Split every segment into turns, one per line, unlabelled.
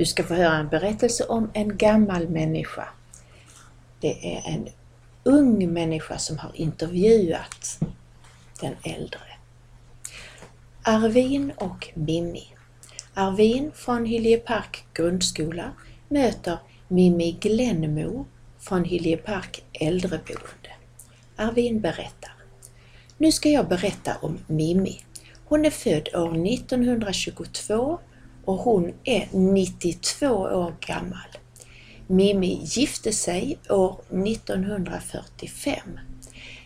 Du ska få höra en berättelse om en gammal människa. Det är en ung människa som har intervjuat den äldre. Arvin och Mimmi. Arvin från Hyljepark grundskola möter Mimmi Glenmo från Hyljepark äldreboende. Arvin berättar. Nu ska jag berätta om Mimmi. Hon är född år 1922 och hon är 92 år gammal. Mimmi gifte sig år 1945.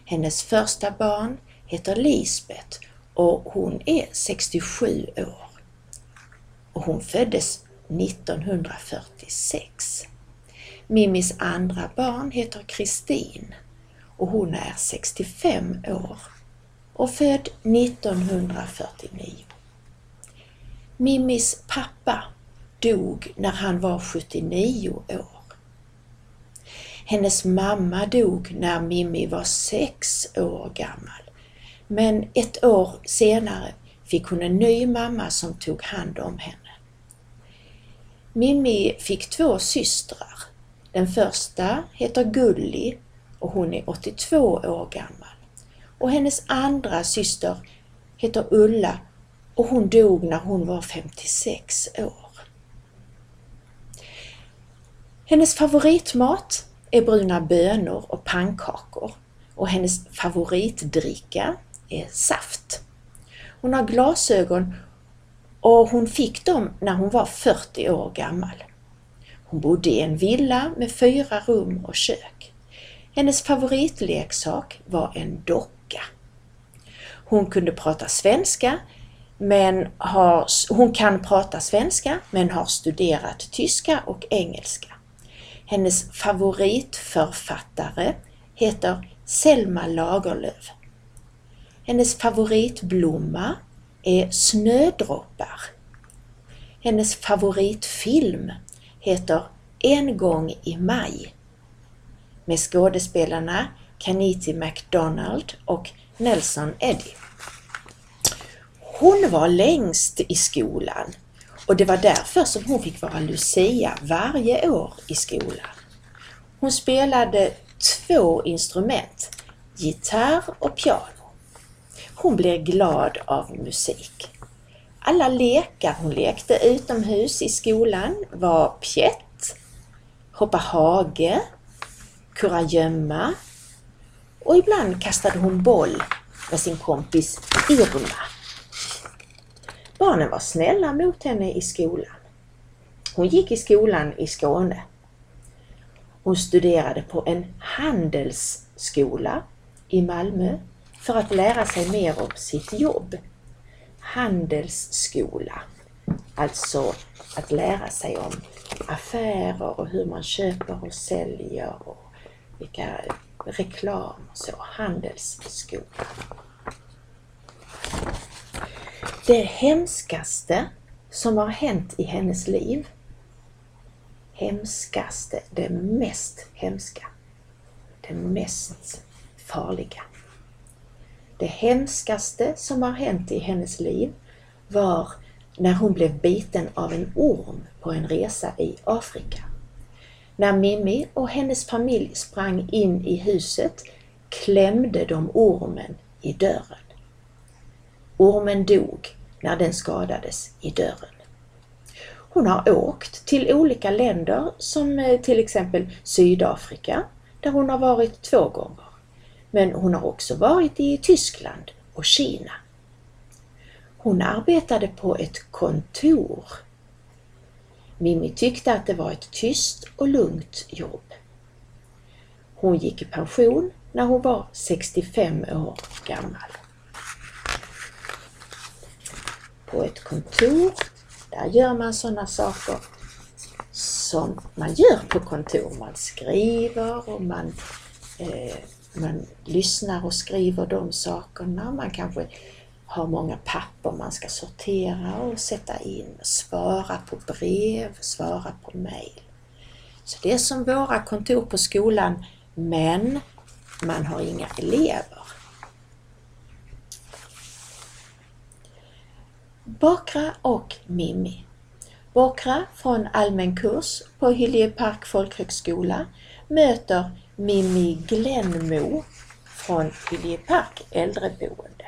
Hennes första barn heter Lisbeth och hon är 67 år. Och hon föddes 1946. Mimmis andra barn heter Kristin och hon är 65 år och född 1949. Mimmis pappa dog när han var 79 år. Hennes mamma dog när Mimmi var sex år gammal. Men ett år senare fick hon en ny mamma som tog hand om henne. Mimmi fick två systrar. Den första heter Gulli och hon är 82 år gammal. Och hennes andra syster heter Ulla och hon dog när hon var 56 år. Hennes favoritmat är bruna bönor och pannkakor och hennes favoritdricka är saft. Hon har glasögon och hon fick dem när hon var 40 år gammal. Hon bodde i en villa med fyra rum och kök. Hennes favoritleksak var en docka. Hon kunde prata svenska men har, hon kan prata svenska men har studerat tyska och engelska. Hennes favoritförfattare heter Selma Lagerlöf. Hennes favoritblomma är snödroppar. Hennes favoritfilm heter En gång i maj med skådespelarna Kaniti MacDonald och Nelson Eddy. Hon var längst i skolan och det var därför som hon fick vara Lucia varje år i skolan. Hon spelade två instrument, gitarr och piano. Hon blev glad av musik. Alla lekar hon lekte utomhus i skolan var pjätt, hoppa hage, kurragömma och ibland kastade hon boll med sin kompis Irma. Barnen var snälla mot henne i skolan. Hon gick i skolan i Skåne. Hon studerade på en handelsskola i Malmö för att lära sig mer om sitt jobb. Handelsskola, alltså att lära sig om affärer och hur man köper och säljer och vilka reklam och så. Handelsskola. Det hemskaste som har hänt i hennes liv, hemskaste, det mest hemska, det mest farliga. Det hemskaste som har hänt i hennes liv var när hon blev biten av en orm på en resa i Afrika. När Mimmi och hennes familj sprang in i huset klämde de ormen i dörren. Ormen dog när den skadades i dörren. Hon har åkt till olika länder som eh, till exempel Sydafrika där hon har varit två gånger. Men hon har också varit i Tyskland och Kina. Hon arbetade på ett kontor. Mimmi tyckte att det var ett tyst och lugnt jobb. Hon gick i pension när hon var 65 år gammal. På ett kontor. Där gör man sådana saker som man gör på kontor. Man skriver och man, eh, man lyssnar och skriver de sakerna. Man kanske har många papper man ska sortera och sätta in, svara på brev, svara på mejl. Så det är som våra kontor på skolan, men man har inga elever. Bakra och Mimmi. Bokra från allmän kurs på Hyljepark folkhögskola möter Mimmi Glenmo från Hyljepark äldreboende.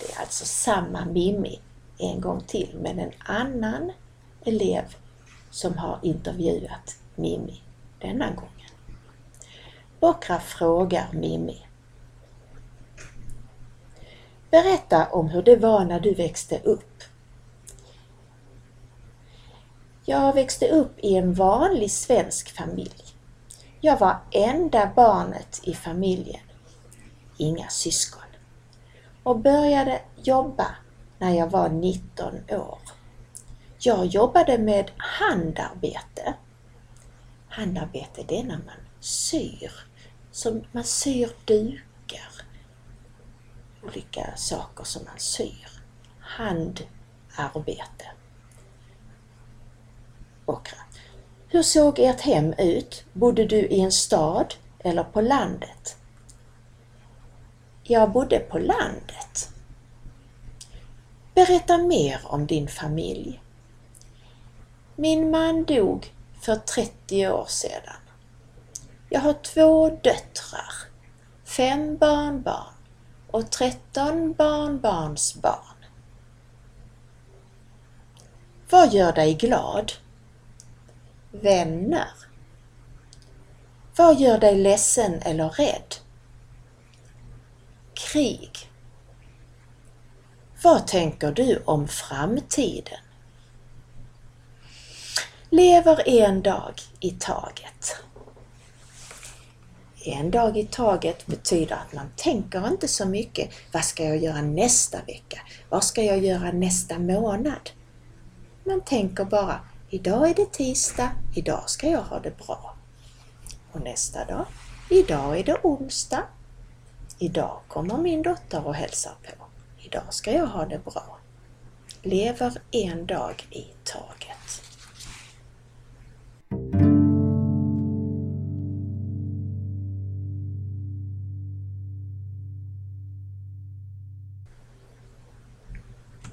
Det är alltså samma Mimmi en gång till men en annan elev som har intervjuat Mimmi denna gången. Bokra frågar Mimmi. Berätta om hur det var när du växte upp. Jag växte upp i en vanlig svensk familj. Jag var enda barnet i familjen, inga syskon, och började jobba när jag var 19 år. Jag jobbade med handarbete. Handarbete det är när man syr, som man syr dukar, olika saker som man syr. Handarbete. Okra. Hur såg ert hem ut? Bodde du i en stad eller på landet? Jag bodde på landet. Berätta mer om din familj. Min man dog för 30 år sedan. Jag har två döttrar, fem barnbarn och 13 barnbarnsbarn. Vad gör dig glad? Vänner. Vad gör dig ledsen eller rädd? Krig. Vad tänker du om framtiden? Lever en dag i taget. En dag i taget betyder att man tänker inte så mycket. Vad ska jag göra nästa vecka? Vad ska jag göra nästa månad? Man tänker bara, idag är det tisdag, idag ska jag ha det bra. Och nästa dag, idag är det onsdag. Idag kommer min dotter och hälsar på. Idag ska jag ha det bra. Lever en dag i taget.